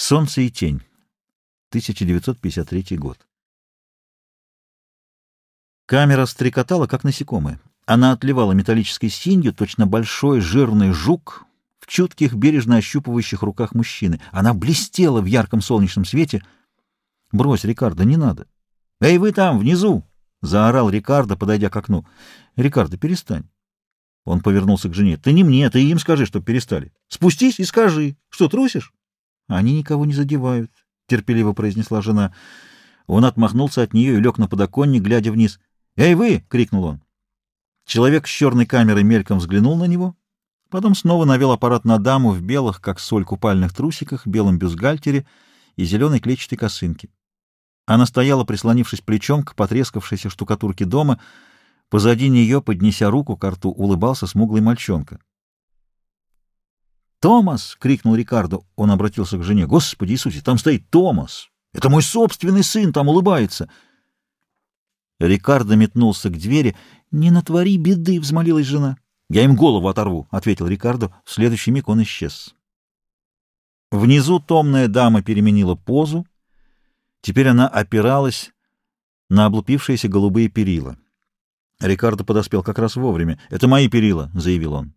Солнце и тень. 1953 год. Камера стрекотала, как насекомое. Она отливала металлической синью, точно большой жирный жук в чутких, бережно ощупывающих руках мужчины. Она блестела в ярком солнечном свете. «Брось, Рикардо, не надо!» «Эй, вы там, внизу!» — заорал Рикардо, подойдя к окну. «Рикардо, перестань!» Он повернулся к жене. «Ты не мне, ты им скажи, чтоб перестали. Спустись и скажи. Что, трусишь?» «Они никого не задевают», — терпеливо произнесла жена. Он отмахнулся от нее и лег на подоконник, глядя вниз. «Эй, вы!» — крикнул он. Человек с черной камерой мельком взглянул на него, потом снова навел аппарат на даму в белых, как соль, купальных трусиках, белом бюстгальтере и зеленой клетчатой косынке. Она стояла, прислонившись плечом к потрескавшейся штукатурке дома. Позади нее, поднеся руку к рту, улыбался смуглый мальчонка. «Томас!» — крикнул Рикардо. Он обратился к жене. «Господи Иисусе, там стоит Томас! Это мой собственный сын, там улыбается!» Рикардо метнулся к двери. «Не натвори беды!» — взмолилась жена. «Я им голову оторву!» — ответил Рикардо. В следующий миг он исчез. Внизу томная дама переменила позу. Теперь она опиралась на облупившиеся голубые перила. Рикардо подоспел как раз вовремя. «Это мои перила», — заявил он.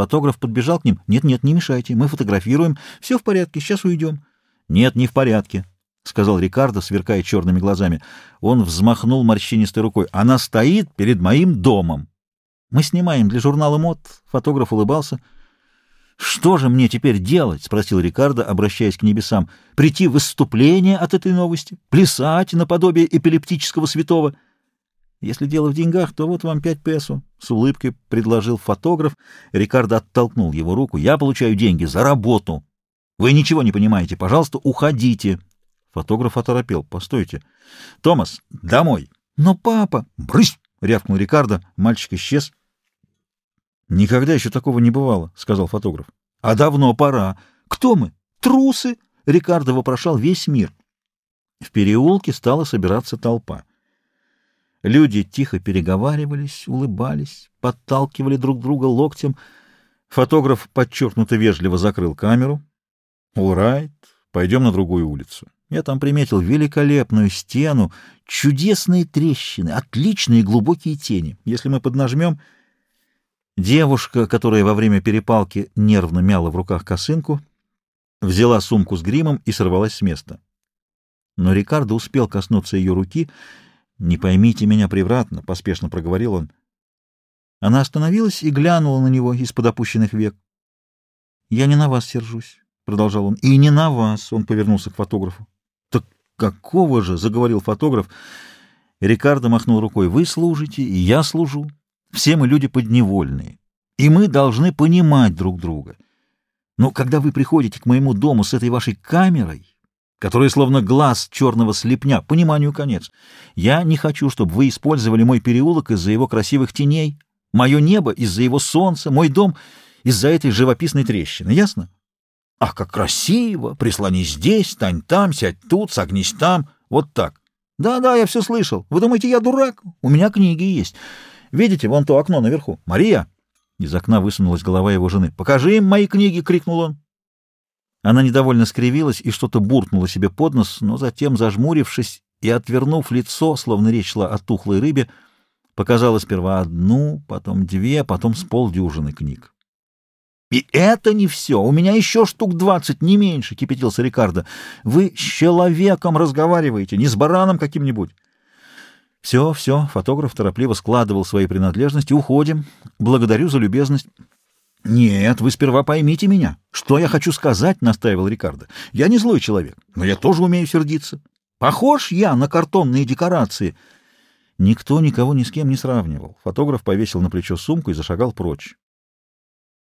Фотограф подбежал к ним. «Нет-нет, не мешайте, мы фотографируем. Все в порядке, сейчас уйдем». «Нет, не в порядке», — сказал Рикардо, сверкая черными глазами. Он взмахнул морщинистой рукой. «Она стоит перед моим домом». «Мы снимаем для журнала мод». Фотограф улыбался. «Что же мне теперь делать?» — спросил Рикардо, обращаясь к небесам. «Прийти в выступление от этой новости? Плясать наподобие эпилептического святого?» Если дело в деньгах, то вот вам пять песо. С улыбкой предложил фотограф. Рикардо оттолкнул его руку. Я получаю деньги за работу. Вы ничего не понимаете. Пожалуйста, уходите. Фотограф оторопел. Постойте. Томас, домой. Но папа... Брысь! Рявкнул Рикардо. Мальчик исчез. Никогда еще такого не бывало, сказал фотограф. А давно пора. Кто мы? Трусы? Рикардо вопрошал весь мир. В переулке стала собираться толпа. Люди тихо переговаривались, улыбались, подталкивали друг друга локтем. Фотограф подчеркнуто вежливо закрыл камеру. «Улрайт, пойдем на другую улицу». Я там приметил великолепную стену, чудесные трещины, отличные глубокие тени. Если мы поднажмем... Девушка, которая во время перепалки нервно мяла в руках косынку, взяла сумку с гримом и сорвалась с места. Но Рикардо успел коснуться ее руки — «Не поймите меня превратно», — поспешно проговорил он. Она остановилась и глянула на него из-под опущенных век. «Я не на вас сержусь», — продолжал он. «И не на вас», — он повернулся к фотографу. «Так какого же?» — заговорил фотограф. Рикардо махнул рукой. «Вы служите, и я служу. Все мы люди подневольные, и мы должны понимать друг друга. Но когда вы приходите к моему дому с этой вашей камерой, который словно глаз черного слепня, пониманию конец. Я не хочу, чтобы вы использовали мой переулок из-за его красивых теней, мое небо из-за его солнца, мой дом из-за этой живописной трещины. Ясно? Ах, как красиво! Прислонись здесь, стань там, сядь тут, согнись там. Вот так. Да-да, я все слышал. Вы думаете, я дурак? У меня книги есть. Видите, вон то окно наверху. Мария! Из окна высунулась голова его жены. «Покажи им мои книги!» — крикнул он. Она недовольно скривилась и что-то буркнула себе под нос, но затем, зажмурившись и отвернув лицо, словно речь шла о тухлой рыбе, показала сперва одну, потом две, потом с полдюжины книг. «И это не все! У меня еще штук двадцать, не меньше!» — кипятился Рикардо. «Вы с человеком разговариваете, не с бараном каким-нибудь!» «Все, все!» — фотограф торопливо складывал свои принадлежности. «Уходим. Благодарю за любезность». «Нет, вы сперва поймите меня. Что я хочу сказать?» — настаивал Рикардо. «Я не злой человек, но я тоже умею сердиться. Похож я на картонные декорации». Никто никого ни с кем не сравнивал. Фотограф повесил на плечо сумку и зашагал прочь.